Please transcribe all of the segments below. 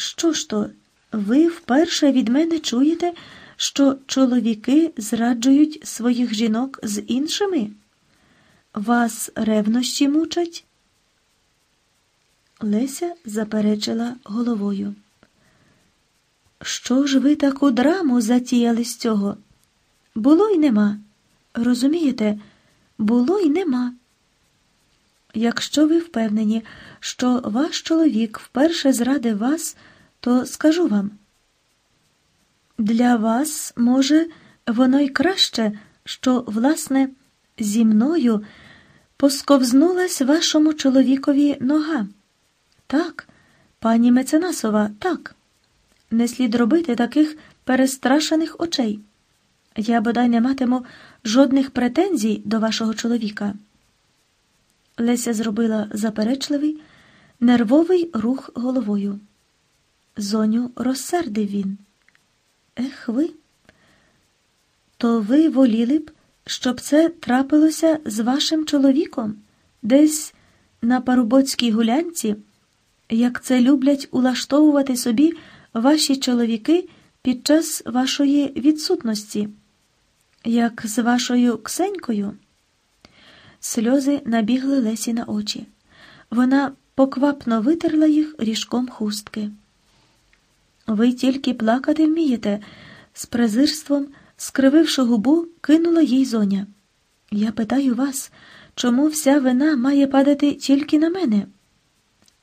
Що ж то, ви вперше від мене чуєте, що чоловіки зраджують своїх жінок з іншими? Вас ревнощі мучать? Леся заперечила головою. Що ж ви таку драму затіяли з цього? Було й нема. Розумієте, було й нема. Якщо ви впевнені, що ваш чоловік вперше зрадив вас, то скажу вам. Для вас, може, воно й краще, що, власне, зі мною посковзнулась вашому чоловікові нога. Так, пані Меценасова, так. Не слід робити таких перестрашених очей. Я бодай не матиму жодних претензій до вашого чоловіка. Леся зробила заперечливий, нервовий рух головою. Зоню розсердив він. Ех ви. То ви воліли б, щоб це трапилося з вашим чоловіком десь на парубоцькій гулянці, як це люблять улаштовувати собі ваші чоловіки під час вашої відсутності, як з вашою ксенькою. Сльози набігли Лесі на очі. Вона поквапно витерла їх ріжком хустки. Ви тільки плакати вмієте, з презирством, скрививши губу, кинула їй зоня. Я питаю вас, чому вся вина має падати тільки на мене?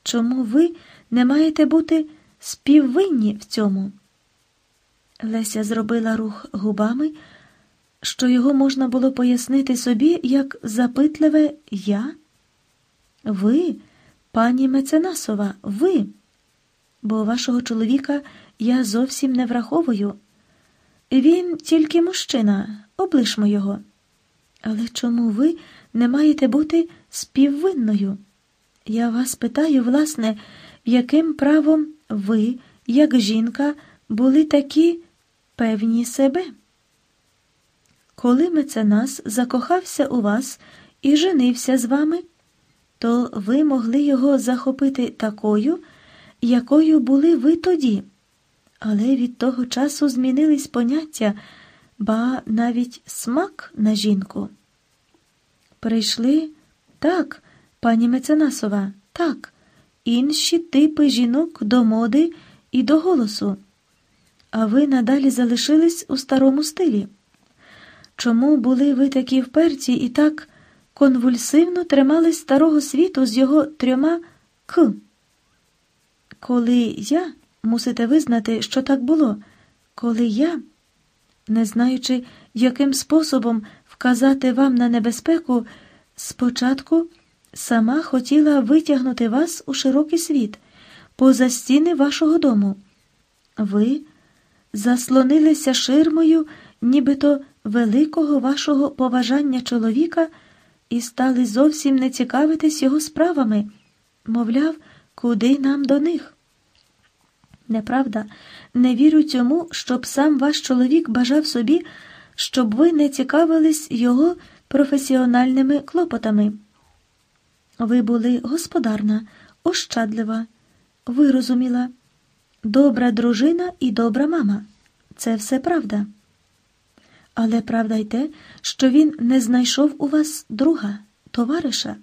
Чому ви не маєте бути співвинні в цьому? Леся зробила рух губами, що його можна було пояснити собі як запитливе я? Ви, пані Меценасова, ви бо вашого чоловіка я зовсім не враховую. Він тільки мужчина, облишмо його. Але чому ви не маєте бути співвинною? Я вас питаю, власне, яким правом ви, як жінка, були такі певні себе? Коли меценас закохався у вас і женився з вами, то ви могли його захопити такою якою були ви тоді, але від того часу змінились поняття, ба навіть смак на жінку. Прийшли так, пані Меценасова, так, інші типи жінок до моди і до голосу. А ви надалі залишились у старому стилі. Чому були ви такі вперті і так конвульсивно тримались старого світу з його трьома к? Коли я, мусите визнати, що так було, коли я, не знаючи, яким способом вказати вам на небезпеку, спочатку сама хотіла витягнути вас у широкий світ, поза стіни вашого дому. Ви заслонилися ширмою, нібито великого вашого поважання чоловіка, і стали зовсім не цікавитись його справами, мовляв, Куди нам до них? Неправда, не вірю цьому, щоб сам ваш чоловік бажав собі, щоб ви не цікавились його професіональними клопотами. Ви були господарна, ощадлива, вирозуміла, добра дружина і добра мама. Це все правда. Але правда й те, що він не знайшов у вас друга, товариша.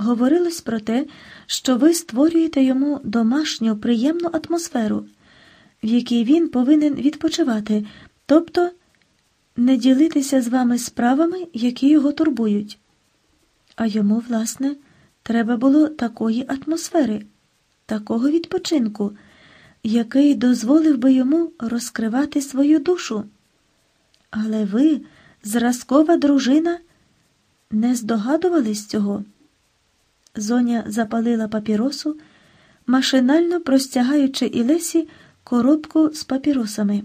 Говорилось про те, що ви створюєте йому домашню приємну атмосферу, в якій він повинен відпочивати, тобто не ділитися з вами справами, які його турбують. А йому, власне, треба було такої атмосфери, такого відпочинку, який дозволив би йому розкривати свою душу. Але ви, зразкова дружина, не здогадувались цього. Зоня запалила папіросу, машинально простягаючи Ілесі коробку з папіросами.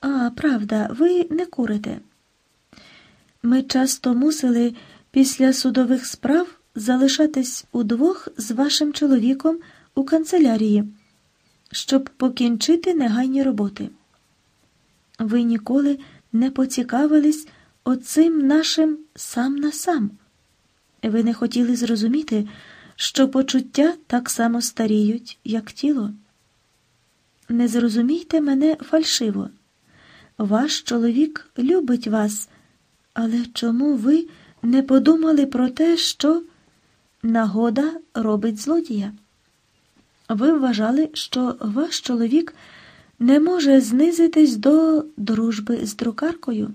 А, правда, ви не курите. Ми часто мусили після судових справ залишатись удвох з вашим чоловіком у канцелярії, щоб покінчити негайні роботи. Ви ніколи не поцікавились оцим нашим сам на сам. Ви не хотіли зрозуміти, що почуття так само старіють, як тіло. Не зрозумійте мене фальшиво. Ваш чоловік любить вас, але чому ви не подумали про те, що нагода робить злодія? Ви вважали, що ваш чоловік не може знизитись до дружби з друкаркою?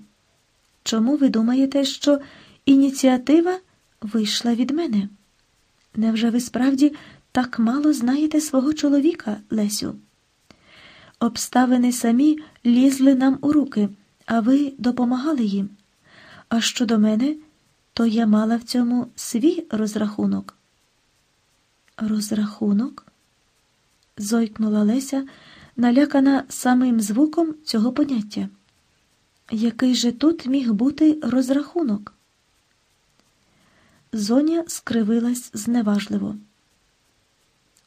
Чому ви думаєте, що ініціатива вийшла від мене? Невже ви справді так мало знаєте свого чоловіка, Лесю? Обставини самі лізли нам у руки, а ви допомагали їм. А щодо мене, то я мала в цьому свій розрахунок. Розрахунок? зойкнула Леся, налякана самим звуком цього поняття. Який же тут міг бути розрахунок? Зоня скривилась зневажливо.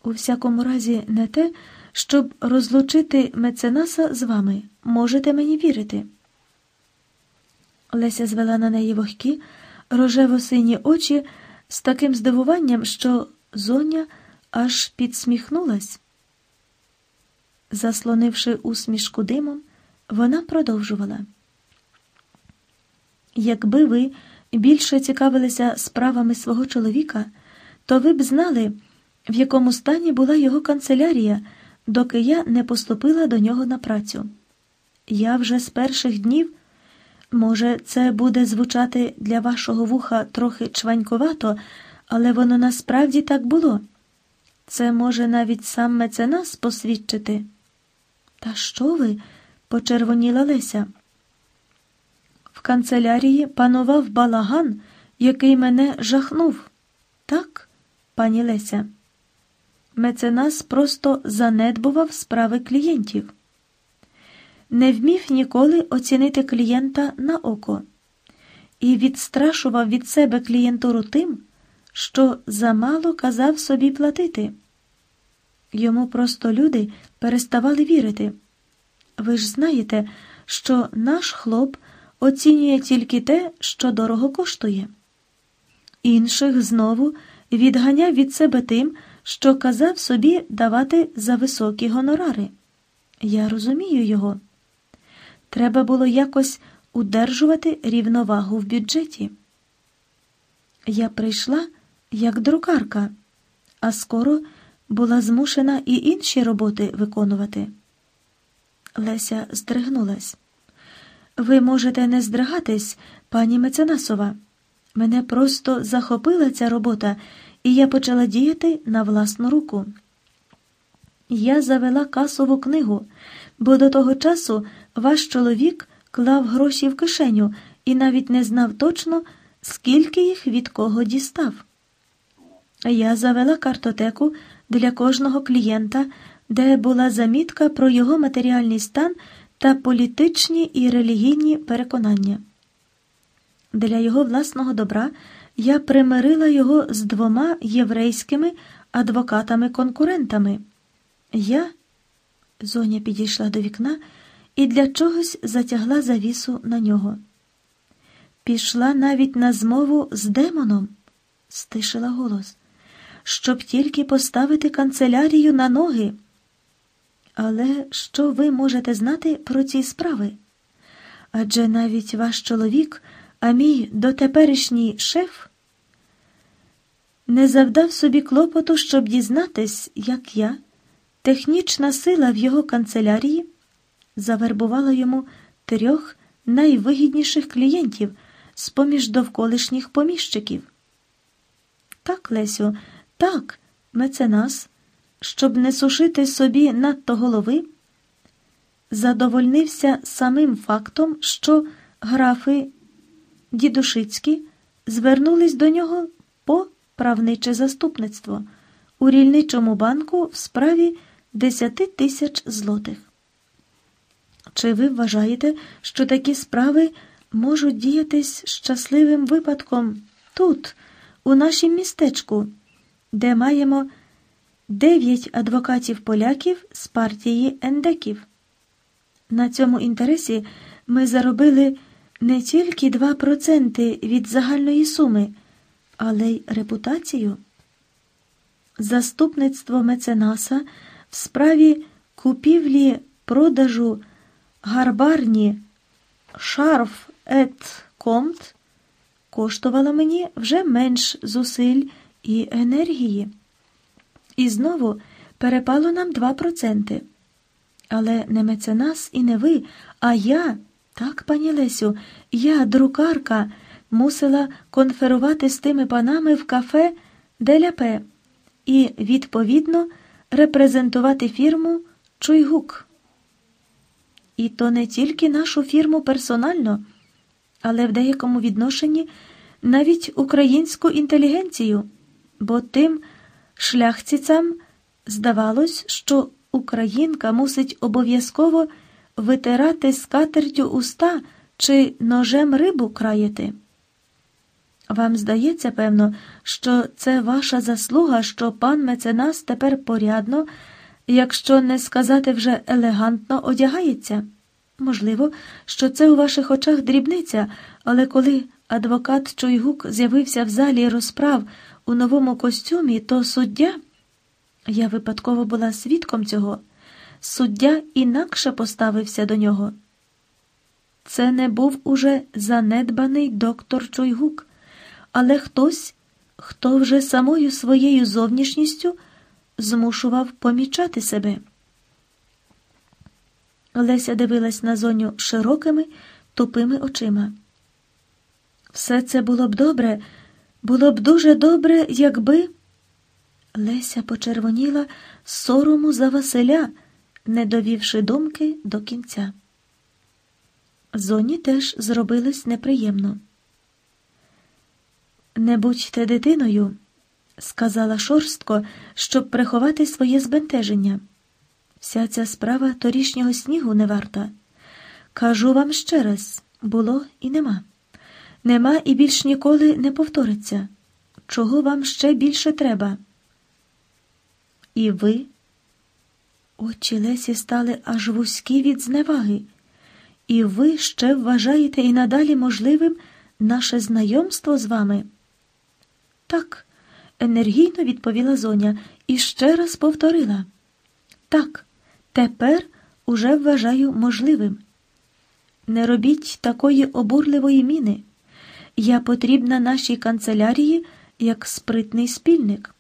У всякому разі, не те, щоб розлучити меценаса з вами, можете мені вірити. Леся звела на неї вогкі, рожево сині очі з таким здивуванням, що зоня аж підсміхнулась. Заслонивши усмішку димом, вона продовжувала. Якби ви більше цікавилися справами свого чоловіка, то ви б знали, в якому стані була його канцелярія, доки я не поступила до нього на працю. Я вже з перших днів, може, це буде звучати для вашого вуха трохи чванькувато, але воно насправді так було. Це може навіть сам меценас посвідчити. Та що ви? почервоніла Леся. В канцелярії панував балаган, який мене жахнув. Так, пані Леся. Меценас просто занедбував справи клієнтів. Не вмів ніколи оцінити клієнта на око і відстрашував від себе клієнтуру тим, що замало казав собі платити. Йому просто люди переставали вірити. Ви ж знаєте, що наш хлоп оцінює тільки те, що дорого коштує. Інших знову відганяв від себе тим, що казав собі давати за високі гонорари. Я розумію його. Треба було якось удержувати рівновагу в бюджеті. Я прийшла як друкарка, а скоро була змушена і інші роботи виконувати. Леся здригнулась. Ви можете не здригатись, пані Меценасова. Мене просто захопила ця робота, і я почала діяти на власну руку. Я завела касову книгу, бо до того часу ваш чоловік клав гроші в кишеню і навіть не знав точно, скільки їх від кого дістав. Я завела картотеку для кожного клієнта, де була замітка про його матеріальний стан та політичні і релігійні переконання. Для його власного добра я примирила його з двома єврейськими адвокатами-конкурентами. Я, зоня підійшла до вікна і для чогось затягла завісу на нього. Пішла навіть на змову з демоном, стишила голос, щоб тільки поставити канцелярію на ноги. Але що ви можете знати про ці справи? Адже навіть ваш чоловік, а мій дотеперішній шеф, не завдав собі клопоту, щоб дізнатись, як я, технічна сила в його канцелярії, завербувала йому трьох найвигідніших клієнтів з поміж довколишніх поміщиків. Так, Лесю, так, меценас щоб не сушити собі надто голови, задовольнився самим фактом, що графи Дідушицькі звернулись до нього по правниче заступництво у рільничому банку в справі 10 тисяч злотих. Чи ви вважаєте, що такі справи можуть діятись щасливим випадком тут, у нашім містечку, де маємо дев'ять адвокатів поляків з партії ендеків. На цьому інтересі ми заробили не тільки 2% від загальної суми, але й репутацію. заступництво меценаса в справі купівлі продажу гарбарні шарф ет комт коштувало мені вже менш зусиль і енергії. І знову перепало нам 2%. Але не меценас і не ви, а я, так, пані Лесю, я, друкарка, мусила конферувати з тими панами в кафе Деляпе і, відповідно, репрезентувати фірму Чуйгук. І то не тільки нашу фірму персонально, але в деякому відношенні навіть українську інтелігенцію, бо тим шляхцицям здавалось, що українка мусить обов'язково витирати скатертю уста чи ножем рибу краяти. Вам здається, певно, що це ваша заслуга, що пан меценас тепер порядно, якщо не сказати вже елегантно одягається. Можливо, що це у ваших очах дрібниця, але коли адвокат Чуйгук з'явився в залі розправ у новому костюмі, то суддя, я випадково була свідком цього, суддя інакше поставився до нього. Це не був уже занедбаний доктор Чуйгук, але хтось, хто вже самою своєю зовнішністю змушував помічати себе. Леся дивилась на зоню широкими, тупими очима. Все це було б добре, було б дуже добре, якби. Леся почервоніла сорому за Василя, не довівши думки до кінця. Зоні теж зробилось неприємно. Не будьте дитиною, сказала шорстко, щоб приховати своє збентеження. Вся ця справа торішнього снігу не варта. Кажу вам ще раз було і нема. Нема і більш ніколи не повториться. Чого вам ще більше треба? І ви? Очі Лесі стали аж вузькі від зневаги. І ви ще вважаєте і надалі можливим наше знайомство з вами? Так, енергійно відповіла зоня і ще раз повторила. Так, тепер уже вважаю можливим. Не робіть такої обурливої міни. Я потрібна нашій канцелярії як спритний спільник.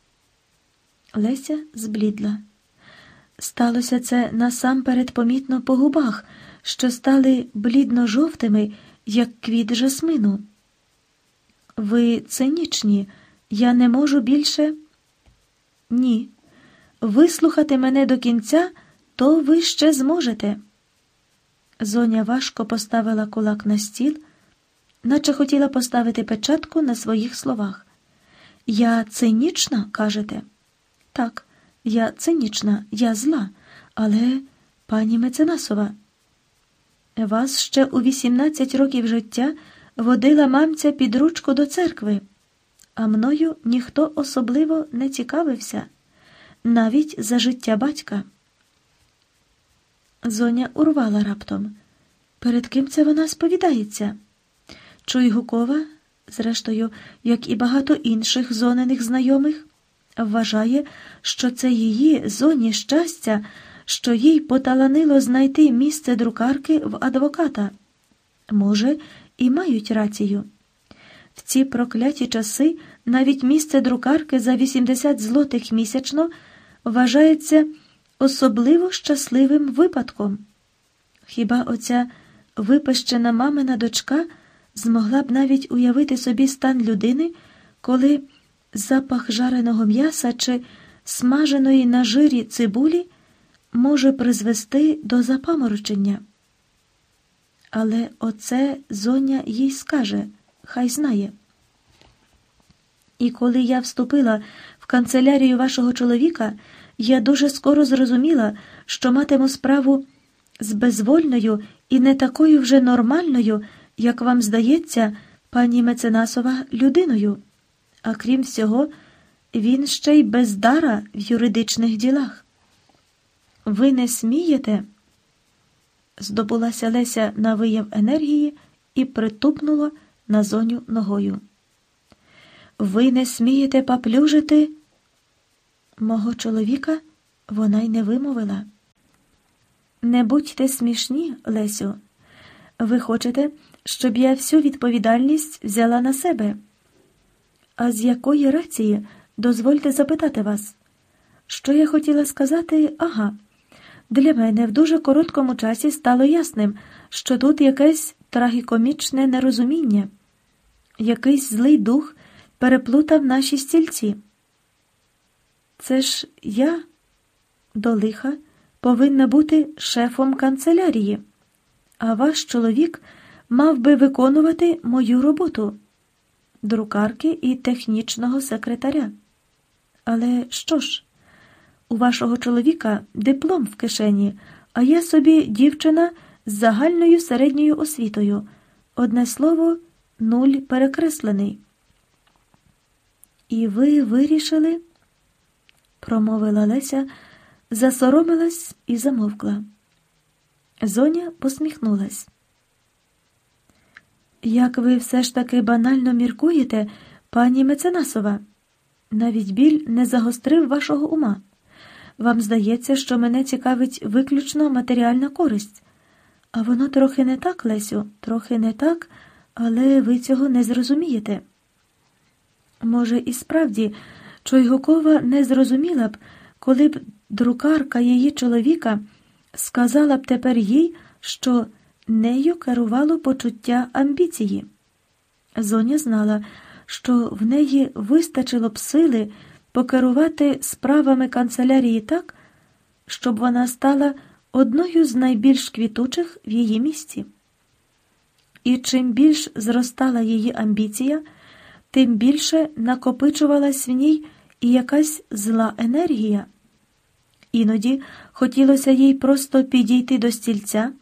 Леся зблідла. Сталося це насамперед помітно по губах, що стали блідно-жовтими, як квіт жасмину. Ви цинічні, я не можу більше. Ні. Вислухати мене до кінця, то ви ще зможете. Зоня важко поставила кулак на стіл, наче хотіла поставити печатку на своїх словах. Я цинічна, кажете? Так, я цинічна, я зла, але, пані Меценасова, вас ще у 18 років життя водила мамця під ручку до церкви, а мною ніхто особливо не цікавився, навіть за життя батька. Зоня урвала раптом. Перед ким це вона сповідається? Чуйгукова, зрештою, як і багато інших зонених знайомих, вважає, що це її зоні щастя, що їй поталанило знайти місце друкарки в адвоката. Може, і мають рацію. В ці прокляті часи навіть місце друкарки за 80 злотих місячно вважається особливо щасливим випадком. Хіба оця випещена мамина дочка змогла б навіть уявити собі стан людини, коли запах жареного м'яса чи смаженої на жирі цибулі може призвести до запаморочення? Але оце зоня їй скаже, хай знає. І коли я вступила в канцелярію вашого чоловіка, я дуже скоро зрозуміла, що матиму справу з безвольною і не такою вже нормальною, як вам здається, пані Меценасова, людиною. А крім всього, він ще й бездара в юридичних ділах. Ви не смієте? Здобулася Леся на вияв енергії і притупнула на зоню ногою. Ви не смієте поплюжити? Мого чоловіка вона й не вимовила. Не будьте смішні, Лесю. Ви хочете, щоб я всю відповідальність взяла на себе. А з якої рації дозвольте запитати вас? Що я хотіла сказати, ага. Для мене в дуже короткому часі стало ясним, що тут якесь трагікомічне нерозуміння, якийсь злий дух переплутав наші стільці. Це ж я до лиха повинна бути шефом канцелярії, а ваш чоловік мав би виконувати мою роботу друкарки і технічного секретаря. Але що ж? У вашого чоловіка диплом в кишені, а я собі дівчина з загальною середньою освітою. Одне слово, нуль перекреслений. І ви вирішили, промовила Леся, засоромилась і замовкла. Зоня посміхнулась. Як ви все ж таки банально міркуєте, пані Меценасова? Навіть біль не загострив вашого ума. Вам здається, що мене цікавить виключно матеріальна користь. А воно трохи не так, Лесю, трохи не так, але ви цього не зрозумієте. Може, і справді, Чойгукова не зрозуміла б, коли б друкарка її чоловіка сказала б тепер їй, що нею керувало почуття амбіції. Зоня знала, що в неї вистачило б сили покерувати справами канцелярії так, щоб вона стала одною з найбільш квітучих в її місті. І чим більш зростала її амбіція, тим більше накопичувалась в ній і якась зла енергія. Іноді хотілося їй просто підійти до стільця,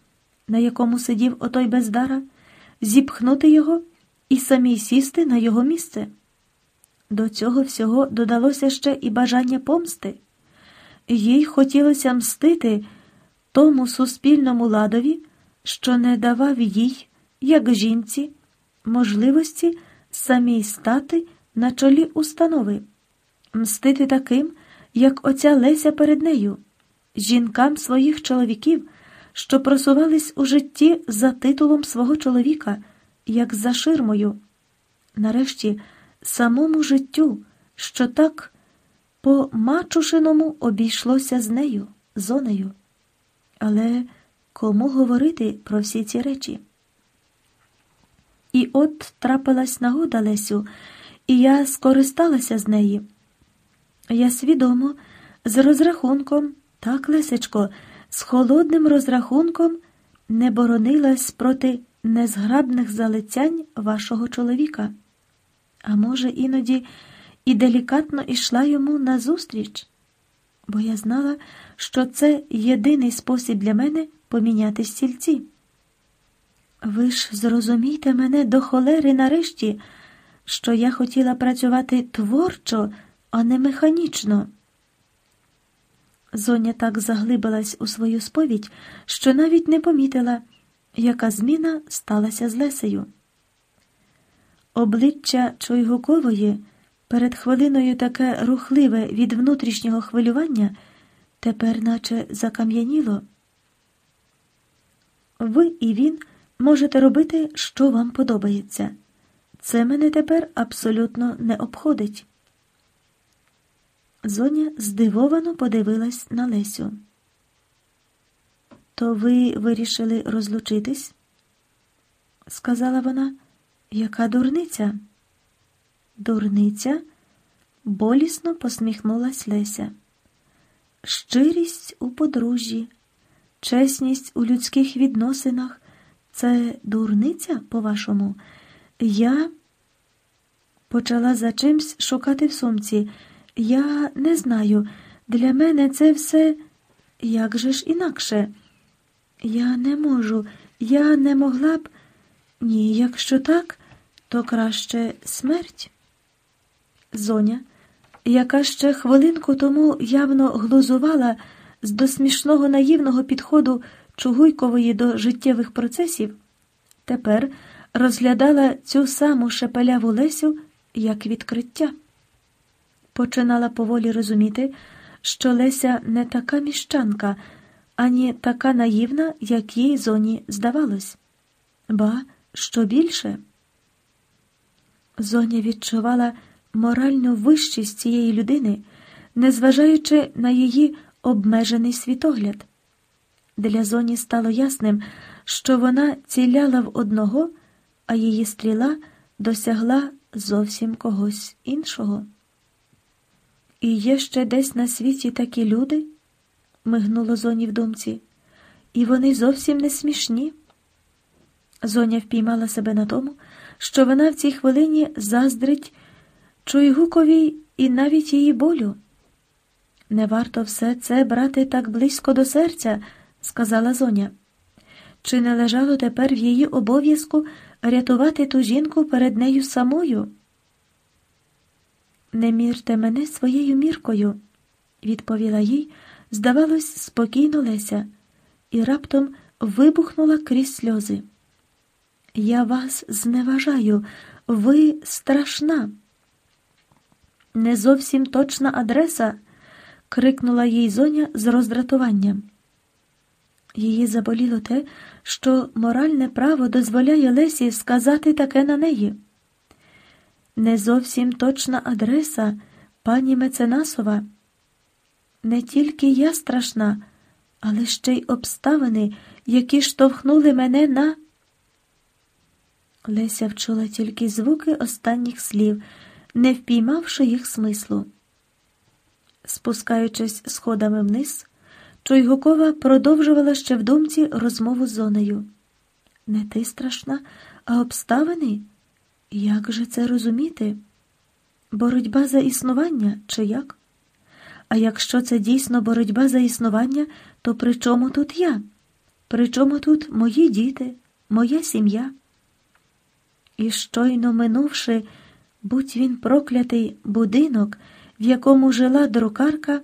на якому сидів отой бездара, зіпхнути його і самій сісти на його місце. До цього всього додалося ще і бажання помсти. Їй хотілося мстити тому суспільному ладові, що не давав їй, як жінці, можливості самій стати на чолі установи, мстити таким, як оця Леся перед нею, жінкам своїх чоловіків, що просувались у житті за титулом свого чоловіка, як за ширмою. Нарешті, самому життю, що так по мачушиному обійшлося з нею, зонею. Але кому говорити про всі ці речі? І от трапилась нагода Лесю, і я скористалася з неї. Я свідомо, з розрахунком, так, Лесечко, з холодним розрахунком не боронилась проти незграбних залицянь вашого чоловіка, а може, іноді і делікатно йшла йому назустріч, бо я знала, що це єдиний спосіб для мене поміняти стільці. Ви ж зрозумійте мене до холери нарешті, що я хотіла працювати творчо, а не механічно. Зоня так заглибилась у свою сповідь, що навіть не помітила, яка зміна сталася з Лесею. Обличчя Чойгукової перед хвилиною таке рухливе від внутрішнього хвилювання, тепер наче закам'яніло. Ви і він можете робити, що вам подобається. Це мене тепер абсолютно не обходить. Зоня здивовано подивилась на Лесю. То ви вирішили розлучитись? сказала вона. Яка дурниця? Дурниця? болісно посміхнулась Леся. Щирість у подружжі, чесність у людських відносинах це дурниця, по-вашому? Я почала за чимсь шукати в сумці. Я не знаю. Для мене це все як же ж інакше. Я не можу, я не могла б. Ні, якщо так, то краще смерть. Зоня, яка ще хвилинку тому явно глузувала з до смішного наївного підходу Чугуйкової до життєвих процесів, тепер розглядала цю саму шепеляву Лесю як відкриття. Починала поволі розуміти, що Леся не така міщанка, ані така наївна, як їй зоні здавалось. Ба, що більше. Зоня відчувала моральну вищість цієї людини, незважаючи на її обмежений світогляд. Для зоні стало ясним, що вона ціляла в одного, а її стріла досягла зовсім когось іншого. І є ще десь на світі такі люди, мигнуло зоні в думці, і вони зовсім не смішні. Зоня впіймала себе на тому, що вона в цій хвилині заздрить Чуйгуковій і навіть її болю. Не варто все це брати так близько до серця, сказала Зоня. Чи не лежало тепер в її обов'язку рятувати ту жінку перед нею самою? Не мірте мене своєю міркою, відповіла їй, здавалось, спокійно Леся, і раптом вибухнула крізь сльози. Я вас зневажаю, ви страшна. Не зовсім точна адреса, крикнула їй зоня з роздратуванням. Її заболіло те, що моральне право дозволяє Лесі сказати таке на неї. Не зовсім точна адреса, пані Меценасова. Не тільки я страшна, але ще й обставини, які штовхнули мене на. Леся вчула тільки звуки останніх слів, не впіймавши їх смислу. Спускаючись сходами вниз, Чуйгукова продовжувала ще в думці розмову з зонею. Не ти страшна, а обставини? Як же це розуміти? Боротьба за існування чи як? А якщо це дійсно боротьба за існування, то при чому тут я? При чому тут мої діти, моя сім'я? І щойно минувши, будь він проклятий будинок, в якому жила друкарка,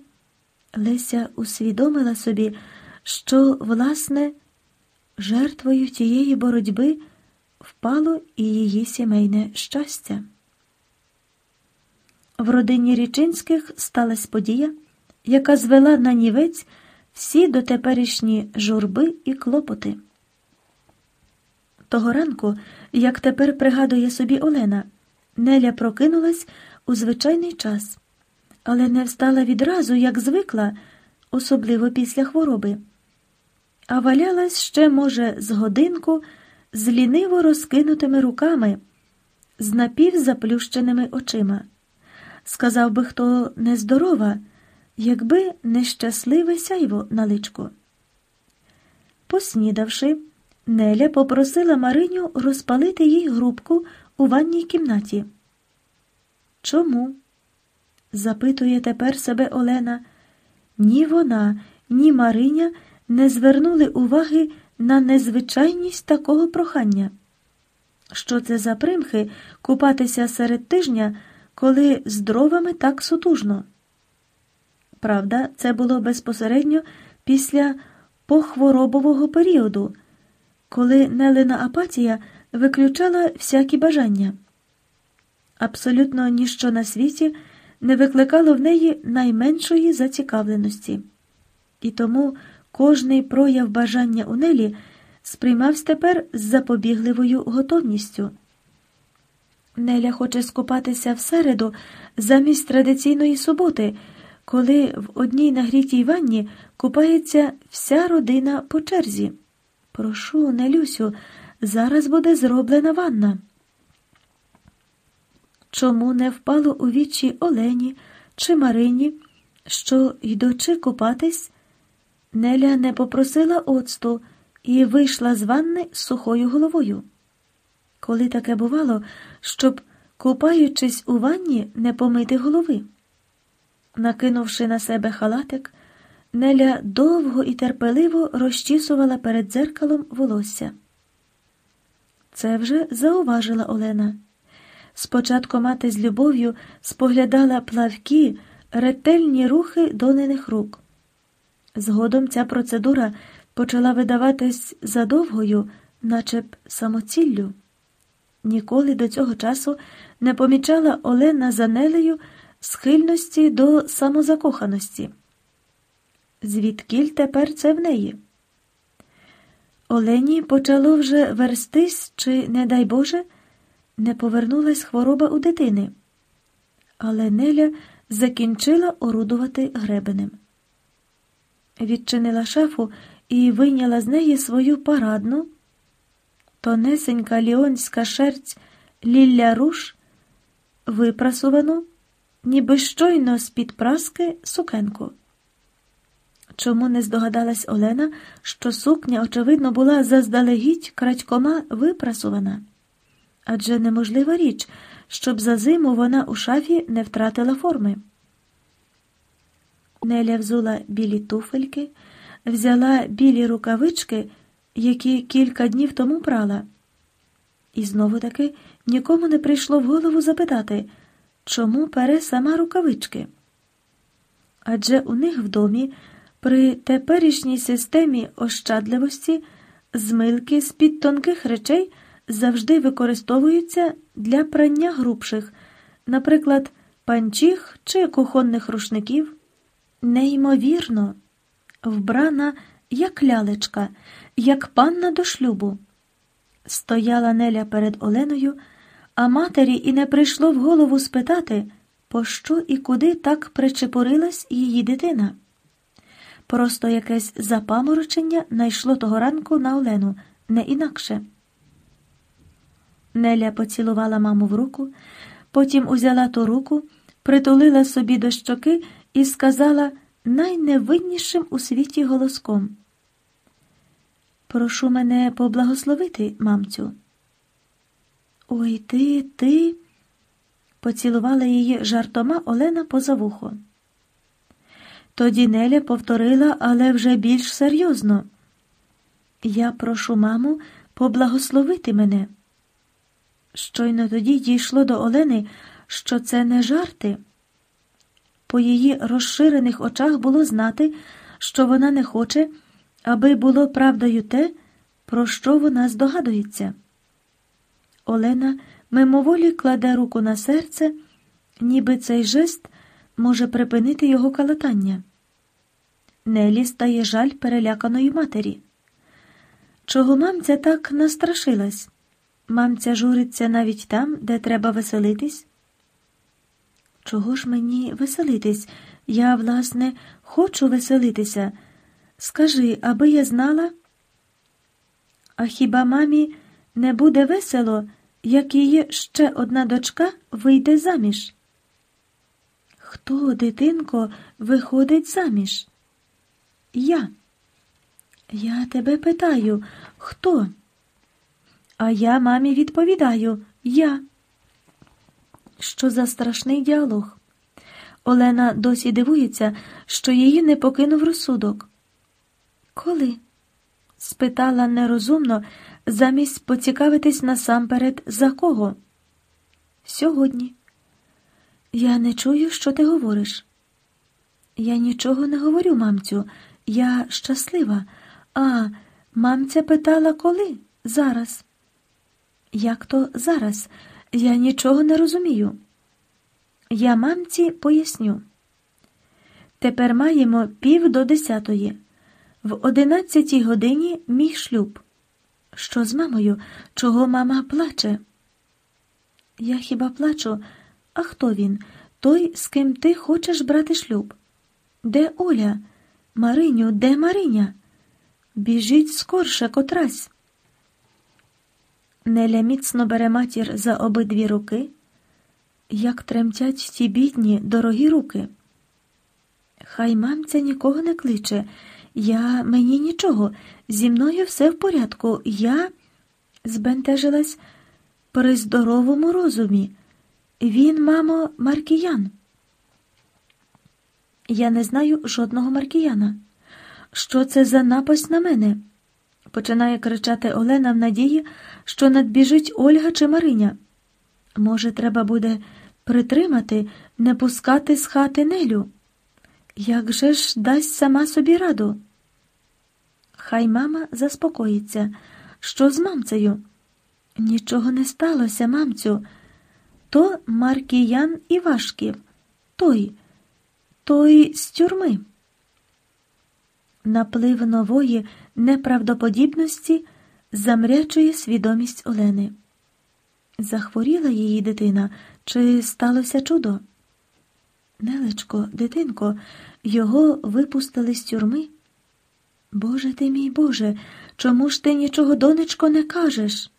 Леся усвідомила собі, що, власне, жертвою тієї боротьби впало і її сімейне щастя. В родині Річинських сталася подія, яка звела на нівець всі дотеперішні журби і клопоти. Того ранку, як тепер пригадує собі Олена, Неля прокинулась у звичайний час, але не встала відразу, як звикла, особливо після хвороби, а валялась ще, може, з годинку з ліниво розкинутими руками, з напівзаплющеними очима. Сказав би, хто нездорова, якби нещасливе сяйво на личку. Поснідавши, Неля попросила Мариню розпалити їй грубку у ванній кімнаті. Чому? запитує тепер себе Олена. Ні вона, ні Мариня не звернули уваги на незвичайність такого прохання. Що це за примхи купатися серед тижня, коли з дровами так сутужно? Правда, це було безпосередньо після похворобового періоду коли Нелина апатія виключала всякі бажання. Абсолютно ніщо на світі не викликало в неї найменшої зацікавленості, і тому кожний прояв бажання у Нелі сприймався тепер з запобігливою готовністю. Неля хоче скупатися в середу замість традиційної суботи, коли в одній нагрітій ванні купається вся родина по черзі. Прошу, Нелюсю, зараз буде зроблена ванна. Чому не впало у вічі Олені чи Марині, що, йдучи купатись, Неля не попросила оцту і вийшла з ванни з сухою головою? Коли таке бувало, щоб, купаючись у ванні, не помити голови? Накинувши на себе халатик, Неля довго і терпеливо розчісувала перед дзеркалом волосся. Це вже зауважила Олена. Спочатку мати з любов'ю споглядала плавкі, ретельні рухи донених рук. Згодом ця процедура почала видаватись задовгою, наче б самоціллю. Ніколи до цього часу не помічала Олена за Нелею схильності до самозакоханості. Звідкіль тепер це в неї? Олені почало вже верстись, чи, не дай Боже, не повернулась хвороба у дитини, але Неля закінчила орудувати гребенем. Відчинила шафу і вийняла з неї свою парадну, тонесенька ліонська шерсть лілля руш, випрасувану, ніби щойно з-під праски сукенку. Чому не здогадалась Олена, що сукня, очевидно, була заздалегідь крадькома випрасувана? Адже неможлива річ, щоб за зиму вона у шафі не втратила форми. Неля взула білі туфельки, взяла білі рукавички, які кілька днів тому прала. І знову таки нікому не прийшло в голову запитати, чому пере сама рукавички. Адже у них в домі при теперішній системі ощадливості змилки з під тонких речей завжди використовуються для прання грубших, наприклад, панчіх чи кухонних рушників. Неймовірно, вбрана, як лялечка, як панна до шлюбу. Стояла Неля перед Оленою, а матері і не прийшло в голову спитати, пощо і куди так причепурилась її дитина. Просто якесь запаморочення найшло того ранку на Олену, не інакше. Неля поцілувала маму в руку, потім узяла ту руку, притулила собі до щоки і сказала найневиннішим у світі голоском. Прошу мене поблагословити, мамцю. Ой ти, ти, поцілувала її жартома Олена поза вухо. Тоді Неля повторила, але вже більш серйозно. Я прошу маму поблагословити мене. Щойно тоді дійшло до Олени, що це не жарти. По її розширених очах було знати, що вона не хоче, аби було правдою те, про що вона здогадується. Олена мимоволі кладе руку на серце, ніби цей жест може припинити його калатання. Нелі стає жаль переляканої матері. Чого мамця так настрашилась? Мамця журиться навіть там, де треба веселитись. Чого ж мені веселитись? Я, власне, хочу веселитися. Скажи, аби я знала. А хіба мамі не буде весело, як її ще одна дочка вийде заміж? Хто, дитинко, виходить заміж? Я. Я тебе питаю, хто? А я мамі відповідаю Я. Що за страшний діалог? Олена досі дивується, що її не покинув розсудок. Коли? спитала нерозумно, замість поцікавитись насамперед за кого? Сьогодні. Я не чую, що ти говориш. Я нічого не говорю, мамцю. Я щаслива. А мамця питала коли? Зараз. Як то зараз? Я нічого не розумію. Я мамці поясню. Тепер маємо пів до десятої. В одинадцятій годині мій шлюб. Що з мамою? Чого мама плаче? Я хіба плачу? А хто він? Той, з ким ти хочеш брати шлюб? Де Оля? Мариню, де Мариня? Біжіть скорше котрась. Неля міцно бере матір за обидві руки, як тремтять ті бідні, дорогі руки. Хай мамця нікого не кличе. Я мені нічого, зі мною все в порядку. Я збентежилась при здоровому розумі. Він, мамо, маркіян. Я не знаю жодного маркіяна. Що це за напасть на мене? Починає кричати Олена в надії, що надбіжить Ольга чи Мариня. Може, треба буде притримати, не пускати з хати Нелю. Як же ж дасть сама собі раду? Хай мама заспокоїться. Що з мамцею? Нічого не сталося, мамцю. То Маркіян Івашків. той, той з тюрми. Наплив нової неправдоподібності замрячує свідомість Олени. Захворіла її дитина, чи сталося чудо? Нелечко, дитинко, його випустили з тюрми. Боже ти мій Боже, чому ж ти нічого, донечко, не кажеш?